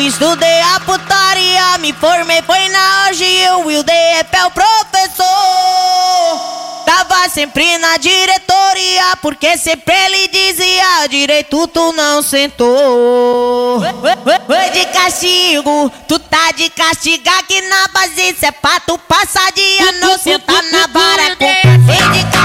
estudei a putaria, me formei, foi na orgia, o Wilde é o professor. Tava sempre na diretoria, porque sempre ele dizia: direito tu não sentou. Foi de castigo, tu tá de castigo aqui na base, cê é pra tu passar dia, não sentar na vara. Foi de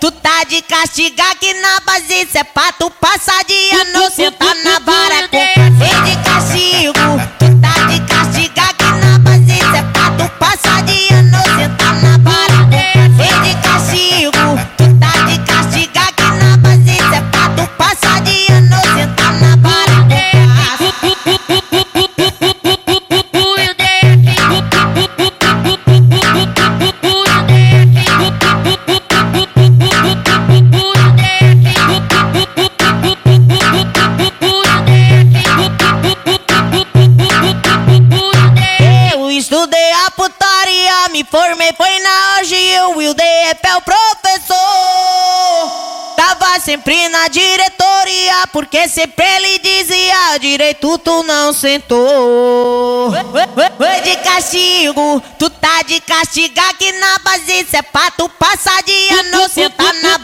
tu tá de castigo aqui na base, cê é pra tu passar dia, não sentar na vara. Foi formei, foi na orgia, o Wilde é o professor. Tava sempre na diretoria, porque sempre ele dizia, direito tu não sentou. Foi de castigo, tu tá de castigo aqui na base, cê é pra tu passar dia, não sentar na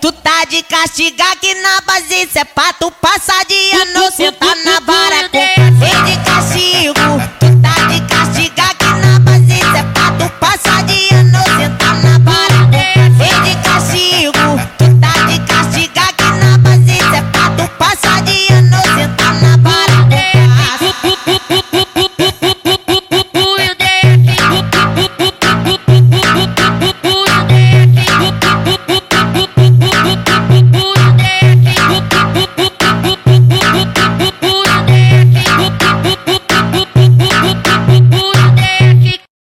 tu tá de castigo aqui na base, cê é pra tu passar dia, não sentar